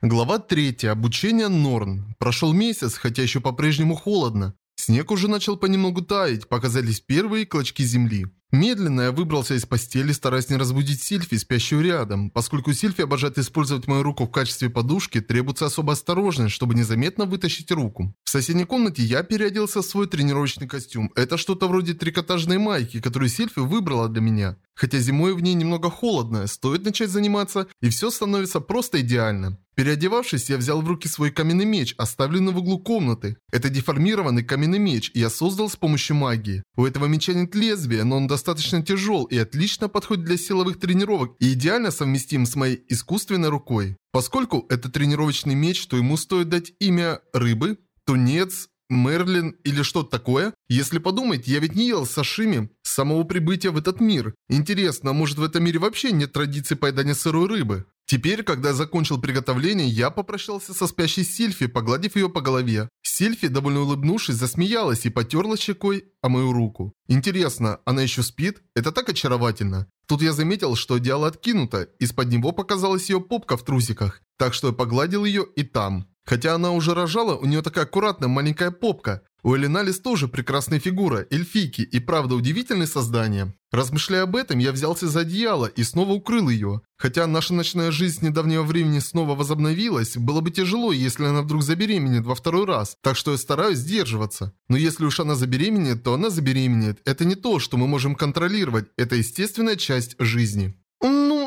Глава 3. Обучение Норн. Прошел месяц, хотя еще по-прежнему холодно. Снег уже начал понемногу таять, показались первые клочки земли. Медленно я выбрался из постели, стараясь не разбудить Сильфи, спящую рядом. Поскольку Сильфи обожает использовать мою руку в качестве подушки, требуется особо осторожность, чтобы незаметно вытащить руку. В соседней комнате я переоделся в свой тренировочный костюм. Это что-то вроде трикотажной майки, которую Сильфи выбрала для меня. Хотя зимой в ней немного холодно, стоит начать заниматься, и все становится просто идеально. Переодевавшись, я взял в руки свой каменный меч, оставленный в углу комнаты. Это деформированный каменный меч, я создал с помощью магии. У этого меча нет лезвия, но он достаточно тяжел и отлично подходит для силовых тренировок и идеально совместим с моей искусственной рукой. Поскольку это тренировочный меч, то ему стоит дать имя рыбы, тунец, Мерлин или что-то такое? Если подумать, я ведь не ел сашими с самого прибытия в этот мир. Интересно, а может в этом мире вообще нет традиции поедания сырой рыбы? Теперь, когда я закончил приготовление, я попрощался со спящей Сильфи, погладив ее по голове. Сильфи, довольно улыбнувшись, засмеялась и потерла щекой о мою руку. Интересно, она еще спит? Это так очаровательно. Тут я заметил, что одеяло откинуто, из-под него показалась ее попка в трусиках. Так что я погладил ее и там. Хотя она уже рожала, у нее такая аккуратная маленькая попка. У Элиналис тоже прекрасная фигура, эльфийки и правда удивительное создание. Размышляя об этом, я взялся за одеяло и снова укрыл ее. Хотя наша ночная жизнь с недавнего времени снова возобновилась, было бы тяжело, если она вдруг забеременеет во второй раз, так что я стараюсь сдерживаться. Но если уж она забеременеет, то она забеременеет. Это не то, что мы можем контролировать, это естественная часть жизни. «Ну,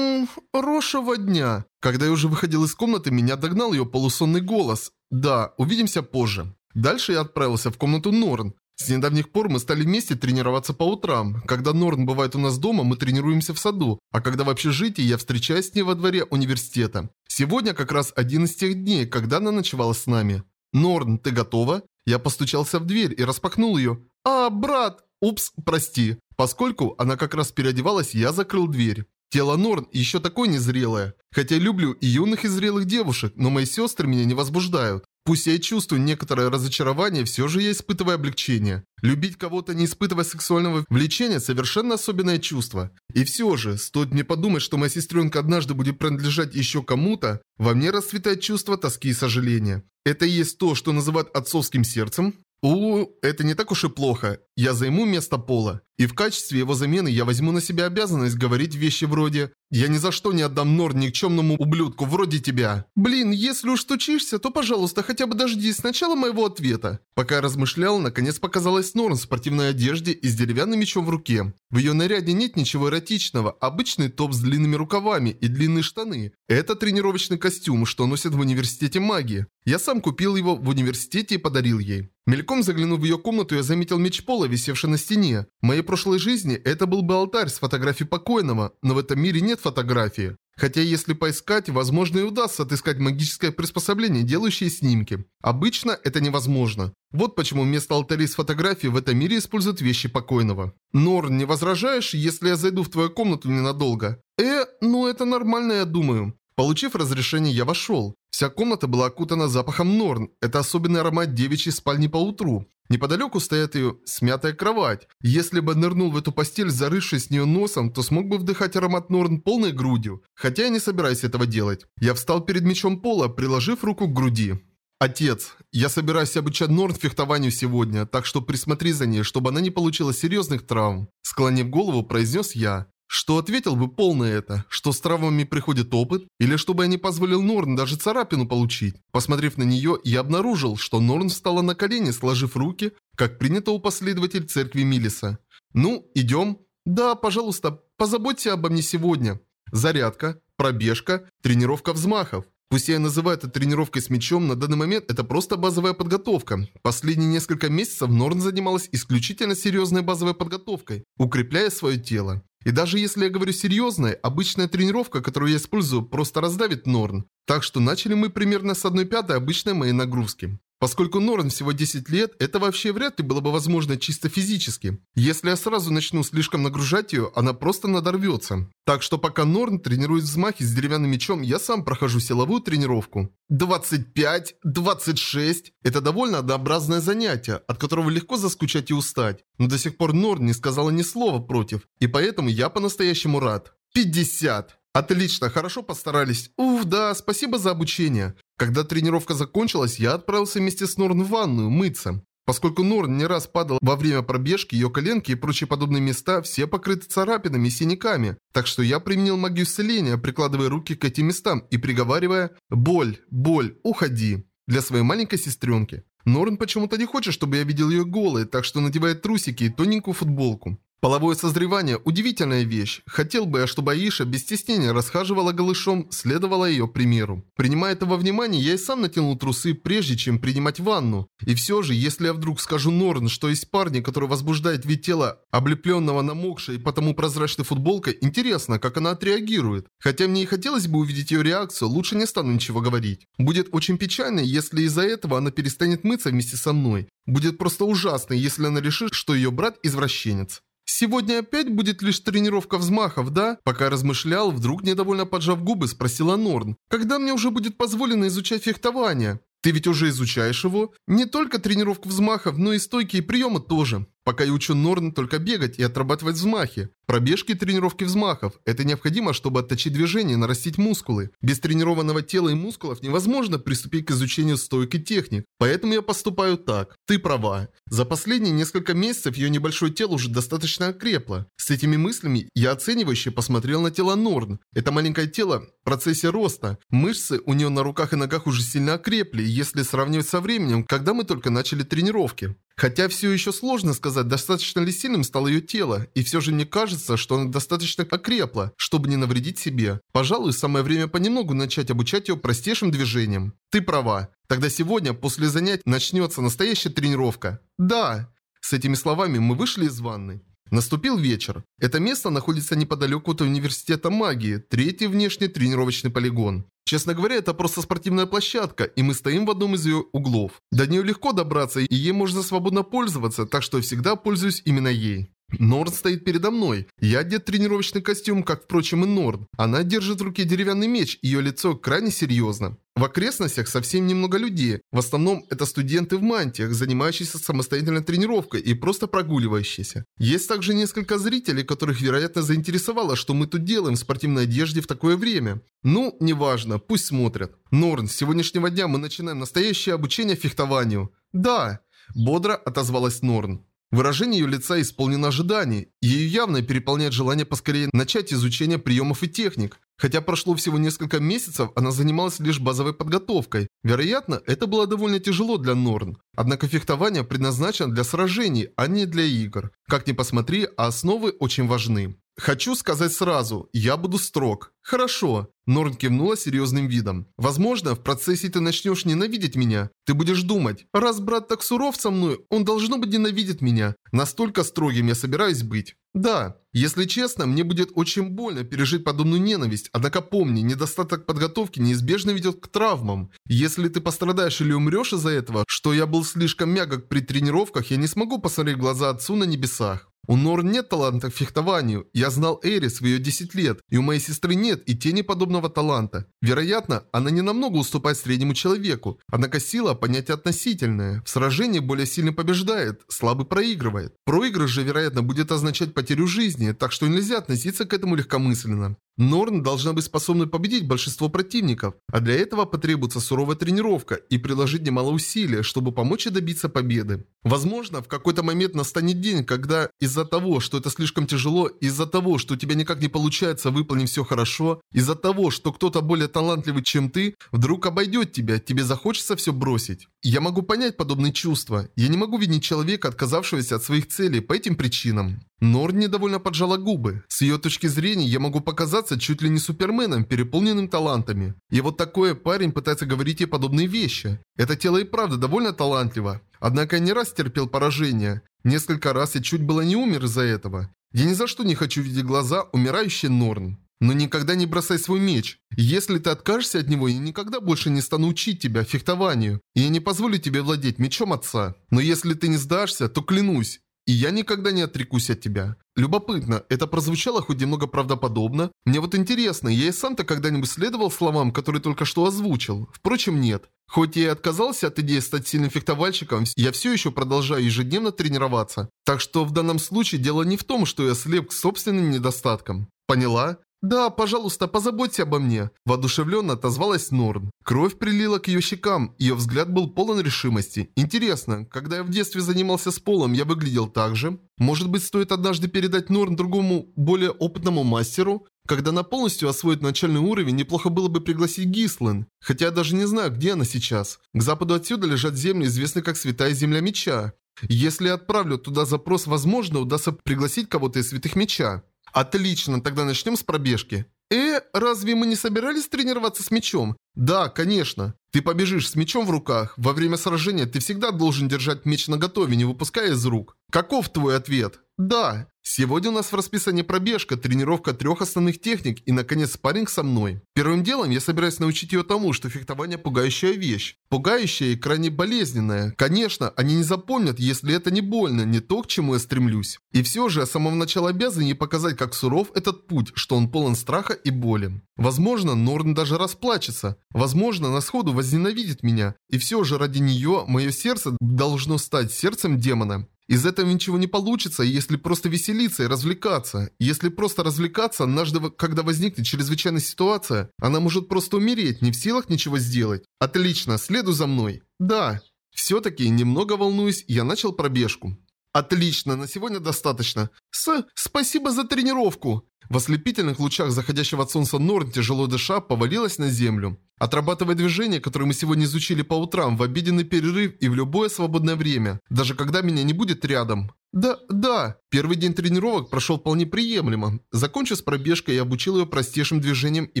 хорошего дня». Когда я уже выходил из комнаты, меня догнал ее полусонный голос. «Да, увидимся позже». Дальше я отправился в комнату Норн. С недавних пор мы стали вместе тренироваться по утрам. Когда Норн бывает у нас дома, мы тренируемся в саду, а когда в общежитии, я встречаюсь с ней во дворе университета. Сегодня как раз один из тех дней, когда она ночевала с нами. «Норн, ты готова?» Я постучался в дверь и распахнул ее. «А, брат! Упс, прости». Поскольку она как раз переодевалась, я закрыл дверь. Тело Норн еще такое незрелое. Хотя люблю и юных и зрелых девушек, но мои сестры меня не возбуждают. Пусть я и чувствую некоторое разочарование, все же я испытываю облегчение. Любить кого-то, не испытывая сексуального влечения, совершенно особенное чувство. И все же, стоит мне подумать, что моя сестренка однажды будет принадлежать еще кому-то, во мне расцветает чувство тоски и сожаления. Это и есть то, что называют отцовским сердцем? У, это не так уж и плохо. Я займу место Пола. И в качестве его замены я возьму на себя обязанность говорить вещи вроде «Я ни за что не отдам Нор никчемному ублюдку вроде тебя». Блин, если уж стучишься, то, пожалуйста, хотя бы дождись сначала моего ответа. Пока я размышлял, наконец показалась Норн в спортивной одежде и с деревянным мечом в руке. В ее наряде нет ничего эротичного, обычный топ с длинными рукавами и длинные штаны. Это тренировочный костюм, что носят в университете магии. Я сам купил его в университете и подарил ей. Мельком заглянув в ее комнату, я заметил меч Пола, висевший на стене. В моей прошлой жизни это был бы алтарь с фотографией покойного, но в этом мире нет фотографии. Хотя если поискать, возможно и удастся отыскать магическое приспособление, делающее снимки. Обычно это невозможно. Вот почему вместо алтарей с фотографией в этом мире используют вещи покойного. Норн, не возражаешь, если я зайду в твою комнату ненадолго? Э, ну это нормально, я думаю. Получив разрешение, я вошел. Вся комната была окутана запахом Норн. Это особенный аромат девичьей спальни по утру. Неподалеку стоит ее смятая кровать. Если бы нырнул в эту постель, зарывшись в нее носом, то смог бы вдыхать аромат Норн полной грудью. Хотя я не собираюсь этого делать. Я встал перед мечом пола, приложив руку к груди. «Отец, я собираюсь обучать Норн фехтованию сегодня, так что присмотри за ней, чтобы она не получила серьезных травм». Склонив голову, произнес я. Что ответил бы полное это? Что с травмами приходит опыт? Или чтобы я не позволил Норн даже царапину получить? Посмотрев на нее, я обнаружил, что Норн встала на колени, сложив руки, как принято у последователей церкви Милиса. «Ну, идем?» «Да, пожалуйста, позаботься обо мне сегодня». Зарядка, пробежка, тренировка взмахов. Пусть я называю это тренировкой с мячом, на данный момент это просто базовая подготовка. Последние несколько месяцев Норн занималась исключительно серьезной базовой подготовкой, укрепляя свое тело. И даже если я говорю серьезная, обычная тренировка, которую я использую, просто раздавит Норн. Так что начали мы примерно с 1 пятой обычной моей нагрузки. Поскольку Норн всего 10 лет, это вообще вряд ли было бы возможно чисто физически. Если я сразу начну слишком нагружать ее, она просто надорвется. Так что пока Норн тренирует взмахи с деревянным мечом, я сам прохожу силовую тренировку. 25, 26 – это довольно однообразное занятие, от которого легко заскучать и устать. Но до сих пор Норн не сказала ни слова против, и поэтому я по-настоящему рад. 50. Отлично, хорошо постарались. Уф, да, спасибо за обучение. Когда тренировка закончилась, я отправился вместе с Норн в ванную мыться. Поскольку Норн не раз падал во время пробежки, ее коленки и прочие подобные места все покрыты царапинами и синяками. Так что я применил магию исцеления, прикладывая руки к этим местам и приговаривая «Боль, боль, уходи» для своей маленькой сестренки. Норн почему-то не хочет, чтобы я видел ее голой, так что надевает трусики и тоненькую футболку. Половое созревание – удивительная вещь. Хотел бы я, чтобы Аиша без стеснения расхаживала голышом, следовала ее примеру. Принимая это во внимание, я и сам натянул трусы, прежде чем принимать ванну. И все же, если я вдруг скажу Норн, что есть парни, которые возбуждают вид тела, облепленного намокшей и потому прозрачной футболкой, интересно, как она отреагирует. Хотя мне и хотелось бы увидеть ее реакцию, лучше не стану ничего говорить. Будет очень печально, если из-за этого она перестанет мыться вместе со мной. Будет просто ужасно, если она решит, что ее брат извращенец. «Сегодня опять будет лишь тренировка взмахов, да?» Пока размышлял, вдруг недовольно поджав губы, спросила Норн. «Когда мне уже будет позволено изучать фехтование?» «Ты ведь уже изучаешь его? Не только тренировку взмахов, но и стойки и приемы тоже. Пока я учу Норн только бегать и отрабатывать взмахи. Пробежки и тренировки взмахов. Это необходимо, чтобы отточить движение и нарастить мускулы. Без тренированного тела и мускулов невозможно приступить к изучению стоек и техник. Поэтому я поступаю так. Ты права. За последние несколько месяцев ее небольшое тело уже достаточно окрепло. С этими мыслями я оценивающе посмотрел на тело Норн. Это маленькое тело в процессе роста. Мышцы у нее на руках и ногах уже сильно окрепли, если сравнивать со временем, когда мы только начали тренировки. Хотя все еще сложно сказать, достаточно ли сильным стало ее тело, и все же мне кажется, что она достаточно окрепла, чтобы не навредить себе. Пожалуй, самое время понемногу начать обучать ее простейшим движениям. Ты права. Тогда сегодня, после занятий, начнется настоящая тренировка. Да. С этими словами мы вышли из ванны. Наступил вечер. Это место находится неподалеку от университета магии, третий внешний тренировочный полигон. Честно говоря, это просто спортивная площадка, и мы стоим в одном из ее углов. До нее легко добраться, и ей можно свободно пользоваться, так что я всегда пользуюсь именно ей. Норн стоит передо мной. Я одет в тренировочный костюм, как, впрочем, и Норн. Она держит в руке деревянный меч, ее лицо крайне серьезно. В окрестностях совсем немного людей. В основном это студенты в мантиях, занимающиеся самостоятельной тренировкой и просто прогуливающиеся. Есть также несколько зрителей, которых, вероятно, заинтересовало, что мы тут делаем в спортивной одежде в такое время. Ну, неважно, пусть смотрят. Норн, с сегодняшнего дня мы начинаем настоящее обучение фехтованию. Да, бодро отозвалась Норн. Выражение ее лица исполнено ожиданий, ее явно переполняет желание поскорее начать изучение приемов и техник. Хотя прошло всего несколько месяцев, она занималась лишь базовой подготовкой. Вероятно, это было довольно тяжело для Норн. Однако фехтование предназначено для сражений, а не для игр. Как ни посмотри, а основы очень важны. Хочу сказать сразу, я буду строг. Хорошо. Норн кивнула серьезным видом. Возможно, в процессе ты начнешь ненавидеть меня. Ты будешь думать, раз брат так суров со мной, он должно быть ненавидит меня. Настолько строгим я собираюсь быть. Да, если честно, мне будет очень больно пережить подобную ненависть, однако помни, недостаток подготовки неизбежно ведет к травмам. Если ты пострадаешь или умрешь из-за этого, что я был слишком мягок при тренировках, я не смогу посмотреть глаза отцу на небесах. У Нор нет таланта к фехтованию. Я знал Эрис в ее 10 лет, и у моей сестры нет и тени подобного таланта. Вероятно, она не намного уступает среднему человеку. Однако сила – понятие относительное. В сражении более сильный побеждает, слабый проигрывает. Проигрыш же, вероятно, будет означать потерю жизни, так что нельзя относиться к этому легкомысленно. Норн должна быть способной победить большинство противников, а для этого потребуется суровая тренировка и приложить немало усилий, чтобы помочь ей добиться победы. Возможно, в какой-то момент настанет день, когда из-за того, что это слишком тяжело, из-за того, что у тебя никак не получается выполнить все хорошо, из-за того, что кто-то более талантливый, чем ты, вдруг обойдет тебя, тебе захочется все бросить. Я могу понять подобные чувства. Я не могу винить человека, отказавшегося от своих целей по этим причинам. Норн недовольно поджала губы. С ее точки зрения я могу показаться чуть ли не суперменом, переполненным талантами. И вот такой парень пытается говорить ей подобные вещи. Это тело и правда довольно талантливо. Однако я не раз терпел поражение. Несколько раз я чуть было не умер из-за этого. Я ни за что не хочу видеть глаза умирающей Норн. Но никогда не бросай свой меч. Если ты откажешься от него, я никогда больше не стану учить тебя фехтованию. И я не позволю тебе владеть мечом отца. Но если ты не сдашься, то клянусь, и я никогда не отрекусь от тебя. Любопытно, это прозвучало хоть немного правдоподобно. Мне вот интересно, я и сам-то когда-нибудь следовал словам, которые только что озвучил? Впрочем, нет. Хоть я и отказался от идеи стать сильным фехтовальщиком, я все еще продолжаю ежедневно тренироваться. Так что в данном случае дело не в том, что я слеп к собственным недостаткам. Поняла? «Да, пожалуйста, позаботься обо мне», – воодушевленно отозвалась Норн. Кровь прилила к ее щекам, ее взгляд был полон решимости. Интересно, когда я в детстве занимался с полом, я выглядел так же? Может быть, стоит однажды передать Норн другому, более опытному мастеру? Когда она полностью освоит начальный уровень, неплохо было бы пригласить Гислен. Хотя я даже не знаю, где она сейчас. К западу отсюда лежат земли, известные как Святая Земля Меча. Если я отправлю туда запрос, возможно, удастся пригласить кого-то из Святых Меча. Отлично, тогда начнем с пробежки. Э, разве мы не собирались тренироваться с мечом? Да, конечно. Ты побежишь с мечом в руках. Во время сражения ты всегда должен держать меч наготове, не выпуская из рук. Каков твой ответ? Да. Сегодня у нас в расписании пробежка, тренировка трех основных техник и, наконец, спарринг со мной. Первым делом я собираюсь научить ее тому, что фехтование – пугающая вещь. Пугающая и крайне болезненная. Конечно, они не запомнят, если это не больно, не то, к чему я стремлюсь. И все же, я с самого начала обязан ей показать, как суров этот путь, что он полон страха и боли. Возможно, Норн даже расплачется. Возможно, на сходу возненавидит меня. И все же ради нее мое сердце должно стать сердцем демона. Из этого ничего не получится, если просто веселиться и развлекаться. Если просто развлекаться, однажды, когда возникнет чрезвычайная ситуация, она может просто умереть, не в силах ничего сделать. Отлично, следуй за мной. Да. Все-таки, немного волнуюсь, я начал пробежку. Отлично, на сегодня достаточно. С... Спасибо за тренировку. В ослепительных лучах заходящего от солнца Норн, тяжело дыша, повалилась на землю. Отрабатывая движения, которые мы сегодня изучили по утрам, в обеденный перерыв и в любое свободное время, даже когда меня не будет рядом. Да, да. Первый день тренировок прошел вполне приемлемо. Закончив с пробежкой, я обучил ее простейшим движениям и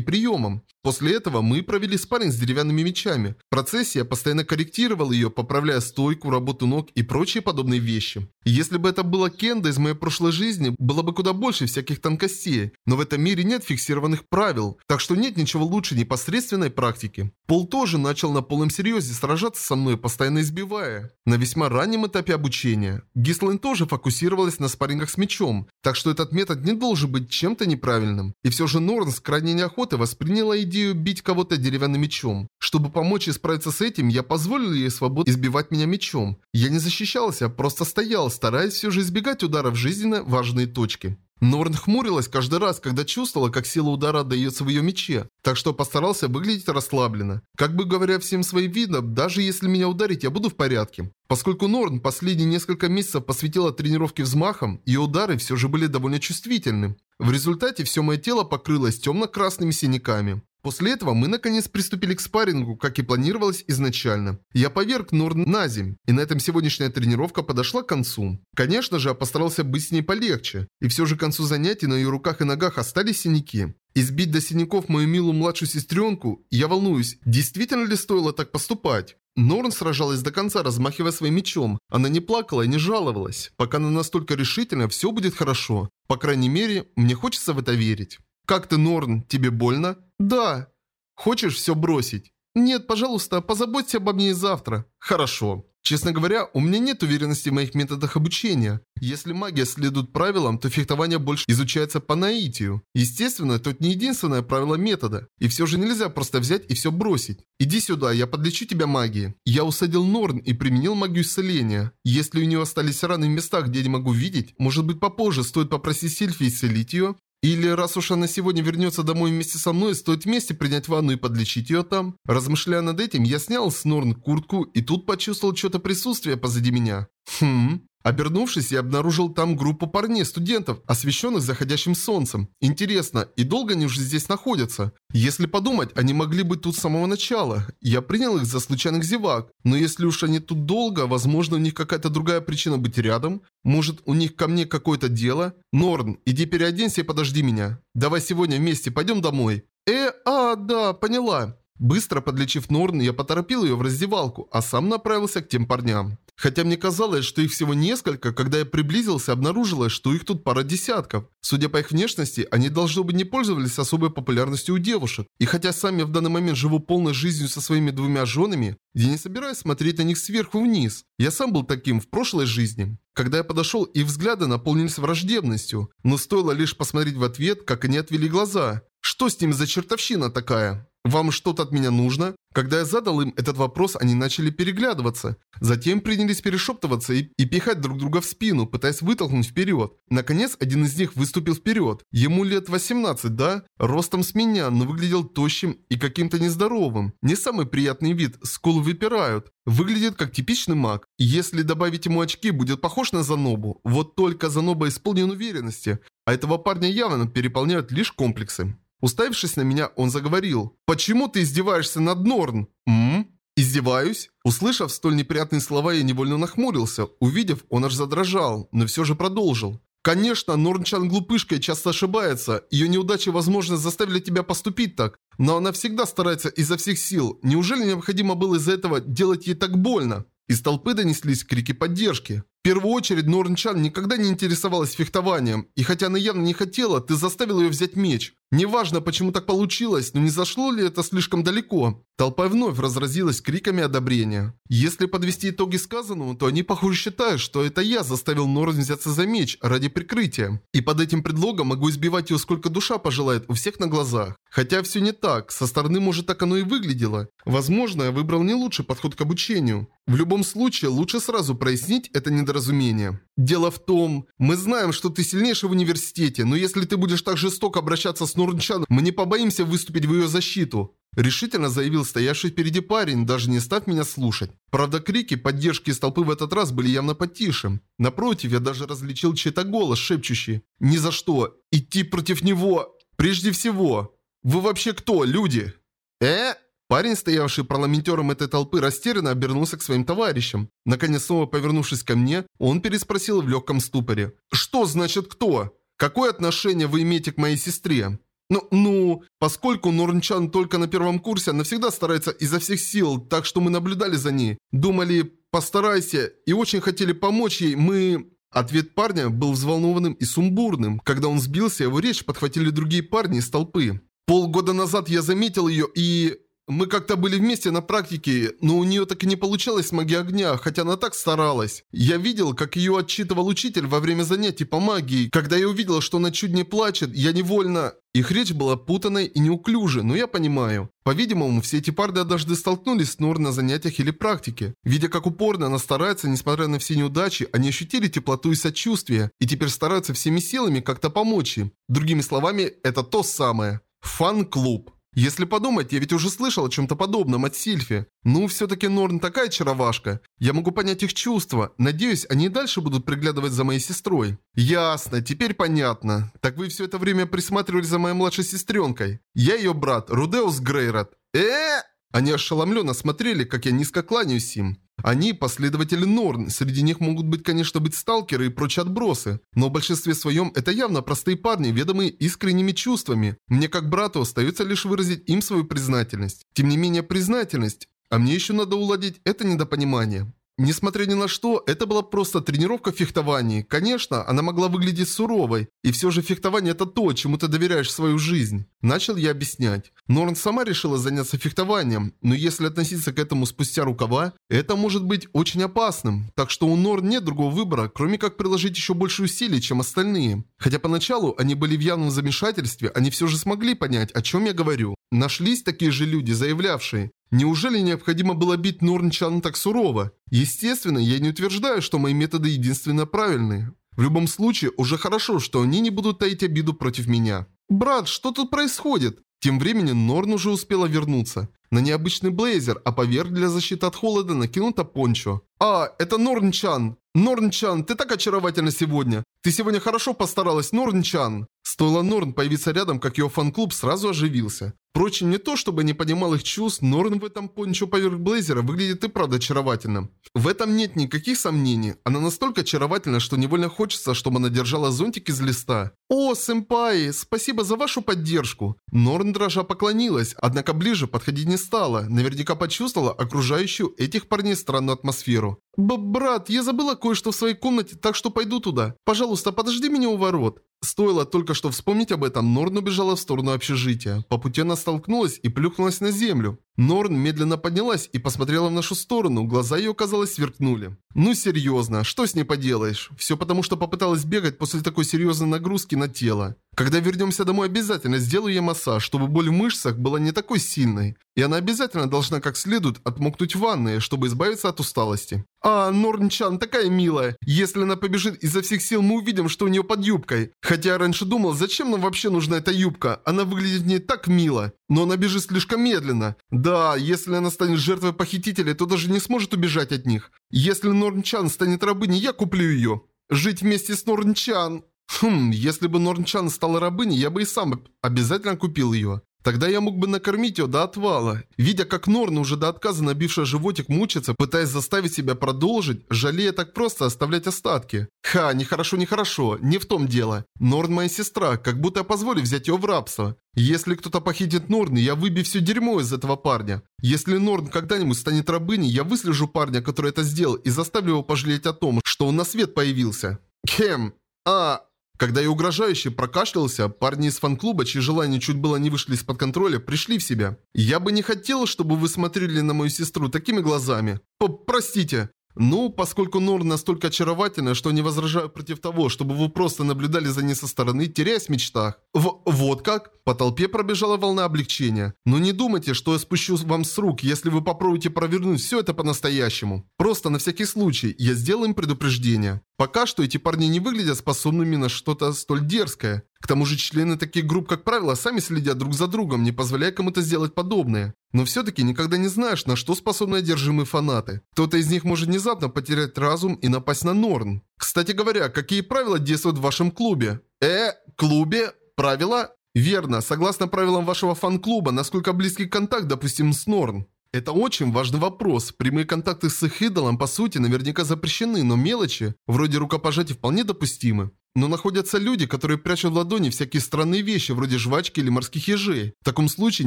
приемам. После этого мы провели спарринг с деревянными мечами. В процессе я постоянно корректировал ее, поправляя стойку, работу ног и прочие подобные вещи. Если бы это было кенда из моей прошлой жизни, было бы куда больше всяких тонкостей. Но в этом мире нет фиксированных правил, так что нет ничего лучше непосредственной практики. Пол тоже начал на полном серьезе сражаться со мной, постоянно избивая. На весьма раннем этапе обучения. Гислайн тоже фокусировалась на спаррингах с мечом, так что этот метод не должен быть чем-то неправильным. И все же Норн с крайней неохотой восприняла идею бить кого-то деревянным мечом. Чтобы помочь ей справиться с этим, я позволил ей свободно избивать меня мечом. Я не защищался, а просто стоял, стараясь все же избегать ударов жизненно важные точки. Норн хмурилась каждый раз, когда чувствовала, как сила удара отдается в ее мече, так что постарался выглядеть расслабленно. Как бы говоря всем своим видом, даже если меня ударить, я буду в порядке. Поскольку Норн последние несколько месяцев посвятила тренировке взмахом, ее удары все же были довольно чувствительны. В результате все мое тело покрылось темно-красными синяками. После этого мы наконец приступили к спаррингу, как и планировалось изначально. Я поверг Норн на земь, и на этом сегодняшняя тренировка подошла к концу. Конечно же, я постарался быть с ней полегче, и все же к концу занятий на ее руках и ногах остались синяки. Избить до синяков мою милую младшую сестренку, я волнуюсь, действительно ли стоило так поступать? Норн сражалась до конца, размахивая своим мечом. Она не плакала и не жаловалась. Пока она настолько решительна, все будет хорошо. По крайней мере, мне хочется в это верить. «Как ты, Норн? Тебе больно?» «Да». «Хочешь все бросить?» «Нет, пожалуйста, позаботься обо мне завтра». «Хорошо». Честно говоря, у меня нет уверенности в моих методах обучения. Если магия следует правилам, то фехтование больше изучается по наитию. Естественно, это не единственное правило метода. И все же нельзя просто взять и все бросить. Иди сюда, я подлечу тебя магией. Я усадил Норн и применил магию исцеления. Если у нее остались раны в местах, где я не могу видеть, может быть попозже стоит попросить Сильфи исцелить ее? Или раз уж она сегодня вернется домой вместе со мной, стоит вместе принять ванну и подлечить ее там? Размышляя над этим, я снял с Норн куртку и тут почувствовал что-то присутствие позади меня. Хм... Обернувшись, я обнаружил там группу парней-студентов, освещенных заходящим солнцем. Интересно, и долго они уже здесь находятся? Если подумать, они могли быть тут с самого начала. Я принял их за случайных зевак. Но если уж они тут долго, возможно, у них какая-то другая причина быть рядом? Может, у них ко мне какое-то дело? Норн, иди переоденься и подожди меня. Давай сегодня вместе пойдем домой. Э, а, да, поняла. Быстро подлечив Норн, я поторопил ее в раздевалку, а сам направился к тем парням. Хотя мне казалось, что их всего несколько, когда я приблизился, обнаружилось, что их тут пара десятков. Судя по их внешности, они должно быть не пользовались особой популярностью у девушек. И хотя сам я в данный момент живу полной жизнью со своими двумя женами, я не собираюсь смотреть на них сверху вниз. Я сам был таким в прошлой жизни. Когда я подошел, их взгляды наполнились враждебностью, но стоило лишь посмотреть в ответ, как они отвели глаза. Что с ним за чертовщина такая? Вам что-то от меня нужно?» Когда я задал им этот вопрос, они начали переглядываться. Затем принялись перешептываться и, и пихать друг друга в спину, пытаясь вытолкнуть вперед. Наконец, один из них выступил вперед. Ему лет 18, да? Ростом с меня, но выглядел тощим и каким-то нездоровым. Не самый приятный вид, скулы выпирают. Выглядит как типичный маг. Если добавить ему очки, будет похож на Занобу. Вот только Заноба исполнен уверенности, а этого парня явно переполняют лишь комплексы. Уставившись на меня, он заговорил. «Почему ты издеваешься над Норн?» «М? Издеваюсь?» Услышав столь неприятные слова, я невольно нахмурился. Увидев, он аж задрожал, но все же продолжил. Конечно, Норнчан глупышка и часто ошибается. Ее неудачи, возможно, заставили тебя поступить так. Но она всегда старается изо всех сил. Неужели необходимо было из-за этого делать ей так больно? Из толпы донеслись крики поддержки. В первую очередь Норнчан никогда не интересовалась фехтованием, и хотя она явно не хотела, ты заставил ее взять меч. Неважно, почему так получилось, но не зашло ли это слишком далеко. Толпа вновь разразилась криками одобрения. Если подвести итоги сказанному, то они, похоже, считают, что это я заставил Норн взяться за меч ради прикрытия. И под этим предлогом могу избивать ее сколько душа пожелает у всех на глазах. Хотя все не так, со стороны может так оно и выглядело. Возможно, я выбрал не лучший подход к обучению. В любом случае, лучше сразу прояснить это недоразумение. Дело в том, мы знаем, что ты сильнейший в университете, но если ты будешь так жестоко обращаться с Нурнчан, мы не побоимся выступить в ее защиту. Решительно заявил стоявший впереди парень, даже не став меня слушать. Правда, крики поддержки из толпы в этот раз были явно потише. Напротив, я даже различил чей-то голос, шепчущий. «Ни за что! Идти против него! Прежде всего! Вы вообще кто, люди?» «Э?» Парень, стоявший парламентером этой толпы, растерянно обернулся к своим товарищам. Наконец, снова повернувшись ко мне, он переспросил в легком ступоре. «Что значит кто? Какое отношение вы имеете к моей сестре?» Ну, ну, поскольку Норнчан только на первом курсе, она всегда старается изо всех сил, так что мы наблюдали за ней. Думали, постарайся, и очень хотели помочь ей, мы... Ответ парня был взволнованным и сумбурным. Когда он сбился, его речь подхватили другие парни из толпы. Полгода назад я заметил ее и... Мы как-то были вместе на практике, но у нее так и не получалось с магией огня, хотя она так старалась. Я видел, как ее отчитывал учитель во время занятий по магии. Когда я увидел, что она чуть не плачет, я невольно... Их речь была путанной и неуклюжей, но я понимаю. По-видимому, все эти парды однажды столкнулись с Нор на занятиях или практике. Видя, как упорно она старается, несмотря на все неудачи, они ощутили теплоту и сочувствие, и теперь стараются всеми силами как-то помочь им. Другими словами, это то самое. Фан-клуб. Если подумать, я ведь уже слышал о чем-то подобном от Сильфи. Ну, все-таки Норн такая чаровашка. Я могу понять их чувства. Надеюсь, они дальше будут приглядывать за моей сестрой. Ясно, теперь понятно. Так вы все это время присматривали за моей младшей сестренкой. Я ее брат, Рудеус Грейрот. э Они ошеломленно смотрели, как я низко кланяюсь им. Они последователи Норн, среди них могут быть, конечно, быть сталкеры и прочие отбросы, но в большинстве своем это явно простые парни, ведомые искренними чувствами. Мне как брату остается лишь выразить им свою признательность. Тем не менее, признательность. А мне еще надо уладить это недопонимание. Несмотря ни на что, это была просто тренировка в фехтовании. Конечно, она могла выглядеть суровой. И все же фехтование это то, чему ты доверяешь свою жизнь. Начал я объяснять. Норн сама решила заняться фехтованием, но если относиться к этому спустя рукава, это может быть очень опасным. Так что у Норн нет другого выбора, кроме как приложить еще больше усилий, чем остальные. Хотя поначалу они были в явном замешательстве, они все же смогли понять, о чем я говорю. Нашлись такие же люди, заявлявшие, Неужели необходимо было бить Норнчан так сурово? Естественно, я не утверждаю, что мои методы единственно правильные. В любом случае, уже хорошо, что они не будут таить обиду против меня. «Брат, что тут происходит?» Тем временем Норн уже успела вернуться. На необычный блейзер, а поверх для защиты от холода накинута пончо. «А, это Норнчан! Норнчан, ты так очаровательна сегодня! Ты сегодня хорошо постаралась, Норнчан!» Стоило Норн появиться рядом, как ее фан-клуб сразу оживился. Впрочем, не то, чтобы не понимал их чувств, Норн в этом пончо поверх блейзера выглядит и правда очаровательно. В этом нет никаких сомнений. Она настолько очаровательна, что невольно хочется, чтобы она держала зонтик из листа. «О, сэмпай, спасибо за вашу поддержку!» Норн дрожа поклонилась, однако ближе подходить не стала. Наверняка почувствовала окружающую этих парней странную атмосферу. «Б-брат, я забыла кое-что в своей комнате, так что пойду туда. Пожалуйста, подожди меня у ворот». Стоило только что вспомнить об этом, Норн убежала в сторону общежития. По пути она столкнулась и плюхнулась на землю. Норн медленно поднялась и посмотрела в нашу сторону, глаза ее, казалось, сверкнули. «Ну серьезно, что с ней поделаешь? Все потому, что попыталась бегать после такой серьезной нагрузки на тело. Когда вернемся домой, обязательно сделаю ей массаж, чтобы боль в мышцах была не такой сильной. И она обязательно должна как следует отмокнуть в ванной, чтобы избавиться от усталости. А, Норнчан такая милая. Если она побежит изо всех сил, мы увидим, что у нее под юбкой. Хотя я раньше думал, зачем нам вообще нужна эта юбка? Она выглядит в ней так мило. Но она бежит слишком медленно. Да, если она станет жертвой похитителей, то даже не сможет убежать от них. Если Норнчан станет рабыней, я куплю ее. Жить вместе с Норнчан. Хм, если бы Норнчан стала рабыней, я бы и сам обязательно купил ее. Тогда я мог бы накормить ее до отвала. Видя, как Норн, уже до отказа набившая животик, мучится, пытаясь заставить себя продолжить, жалея так просто оставлять остатки. Ха, нехорошо, нехорошо, не в том дело. Норн моя сестра, как будто я позволю взять ее в рабство. Если кто-то похитит Норн, я выбью все дерьмо из этого парня. Если Норн когда-нибудь станет рабыней, я выслежу парня, который это сделал, и заставлю его пожалеть о том, что он на свет появился. Кем? А, когда я угрожающе прокашлялся, парни из фан-клуба, чьи желания чуть было не вышли из-под контроля, пришли в себя. Я бы не хотел, чтобы вы смотрели на мою сестру такими глазами. П Простите. Ну, поскольку Норн настолько очаровательна, что не возражаю против того, чтобы вы просто наблюдали за ней со стороны, теряясь в мечтах. В вот как? По толпе пробежала волна облегчения. Но не думайте, что я спущу вам с рук, если вы попробуете провернуть все это по-настоящему. Просто на всякий случай, я сделал им предупреждение. Пока что эти парни не выглядят способными на что-то столь дерзкое. К тому же члены таких групп, как правило, сами следят друг за другом, не позволяя кому-то сделать подобное. Но все-таки никогда не знаешь, на что способны одержимые фанаты. Кто-то из них может внезапно потерять разум и напасть на Норн. Кстати говоря, какие правила действуют в вашем клубе? Э, клубе? Правила? Верно, согласно правилам вашего фан-клуба, насколько близкий контакт допустим с Норн. Это очень важный вопрос. Прямые контакты с их идолом, по сути, наверняка запрещены, но мелочи, вроде рукопожатий, вполне допустимы. Но находятся люди, которые прячут в ладони всякие странные вещи, вроде жвачки или морских ежей. В таком случае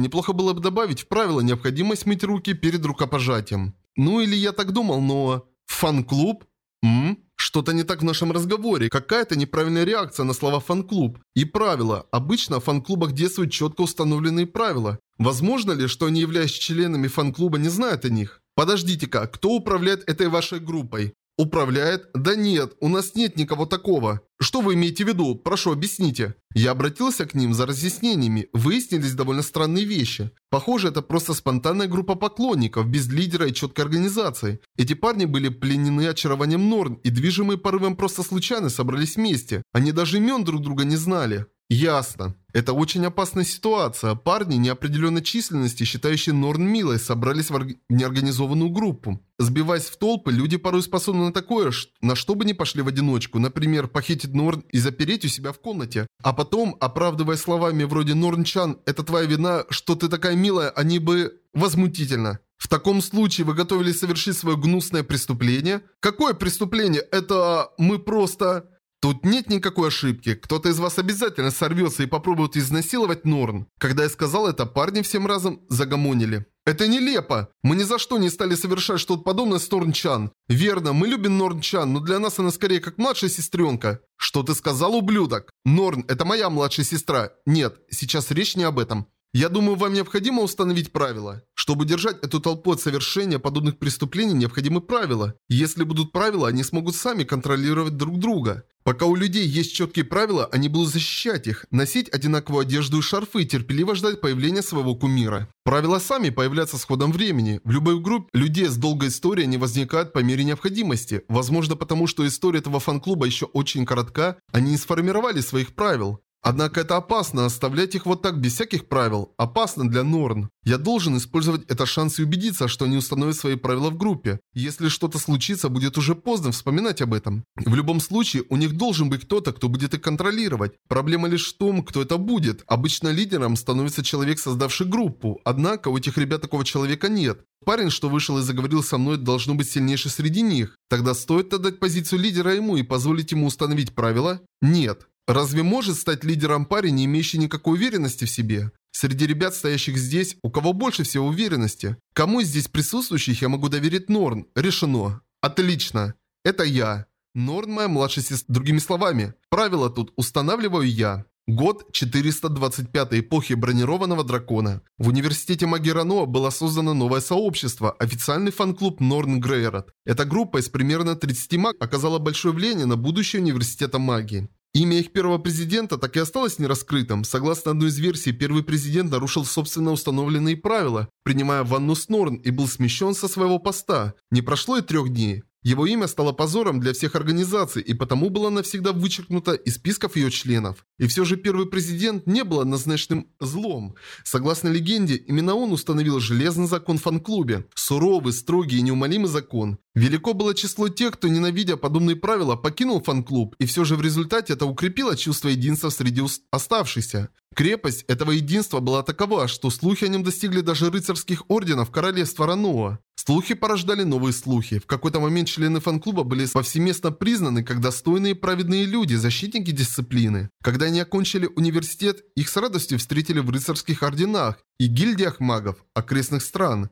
неплохо было бы добавить в правило необходимость мыть руки перед рукопожатием. Ну или я так думал, но... Фан-клуб? М? Что-то не так в нашем разговоре, какая-то неправильная реакция на слова «фан-клуб». И правила. Обычно в фан-клубах действуют четко установленные правила. Возможно ли, что они, являясь членами фан-клуба, не знают о них? Подождите-ка, кто управляет этой вашей группой? Управляет? Да нет, у нас нет никого такого. Что вы имеете в виду? Прошу, объясните. Я обратился к ним за разъяснениями. Выяснились довольно странные вещи. Похоже, это просто спонтанная группа поклонников, без лидера и четкой организации. Эти парни были пленены очарованием Норн и движимые порывом просто случайно собрались вместе. Они даже имен друг друга не знали. Ясно. Это очень опасная ситуация. Парни неопределенной численности, считающие Норн милой, собрались в неорганизованную группу. Сбиваясь в толпы, люди порой способны на такое, на что бы не пошли в одиночку. Например, похитить Норн и запереть у себя в комнате. А потом, оправдывая словами вроде «Норн-чан, это твоя вина, что ты такая милая», они бы... Возмутительно. В таком случае вы готовились совершить свое гнусное преступление? Какое преступление? Это... мы просто... Тут нет никакой ошибки. Кто-то из вас обязательно сорвется и попробует изнасиловать Норн. Когда я сказал это, парни всем разом загомонили. Это нелепо. Мы ни за что не стали совершать что-то подобное с Норн-чан. Верно, мы любим Норн-чан, но для нас она скорее как младшая сестренка. Что ты сказал, ублюдок? Норн, это моя младшая сестра. Нет, сейчас речь не об этом. Я думаю, вам необходимо установить правила. Чтобы держать эту толпу от совершения подобных преступлений, необходимы правила. Если будут правила, они смогут сами контролировать друг друга. Пока у людей есть четкие правила, они будут защищать их, носить одинаковую одежду и шарфы и терпеливо ждать появления своего кумира. Правила сами появляются с ходом времени. В любой группе людей с долгой историей они возникают по мере необходимости. Возможно, потому что история этого фан-клуба еще очень коротка, они не сформировали своих правил. Однако это опасно, оставлять их вот так без всяких правил. Опасно для Норн. Я должен использовать это шанс и убедиться, что они установят свои правила в группе. Если что-то случится, будет уже поздно вспоминать об этом. В любом случае, у них должен быть кто-то, кто будет их контролировать. Проблема лишь в том, кто это будет. Обычно лидером становится человек, создавший группу. Однако у этих ребят такого человека нет. Парень, что вышел и заговорил со мной, должно быть сильнейший среди них. Тогда стоит отдать позицию лидера ему и позволить ему установить правила? Нет. Разве может стать лидером парень, не имеющий никакой уверенности в себе? Среди ребят, стоящих здесь, у кого больше всего уверенности? Кому из здесь присутствующих я могу доверить Норн? Решено. Отлично. Это я. Норн моя младшая сестра. Другими словами, правила тут устанавливаю я. Год 425 эпохи бронированного дракона. В университете магии было создано новое сообщество, официальный фан-клуб Норн Грейрот. Эта группа из примерно 30 маг оказала большое влияние на будущее университета магии. Имя их первого президента так и осталось нераскрытым. Согласно одной из версий, первый президент нарушил собственно установленные правила, принимая ванну с Норн и был смещен со своего поста. Не прошло и трех дней. Его имя стало позором для всех организаций и потому было навсегда вычеркнуто из списков ее членов. И все же первый президент не был однозначным злом. Согласно легенде, именно он установил железный закон в фан-клубе. Суровый, строгий и неумолимый закон. Велико было число тех, кто, ненавидя подобные правила, покинул фан-клуб, и все же в результате это укрепило чувство единства среди оставшихся. Крепость этого единства была такова, что слухи о нем достигли даже рыцарских орденов королевства Рануа. Слухи порождали новые слухи. В какой-то момент члены фан-клуба были повсеместно признаны как достойные праведные люди, защитники дисциплины. Когда они окончили университет, их с радостью встретили в рыцарских орденах и гильдиях магов окрестных стран.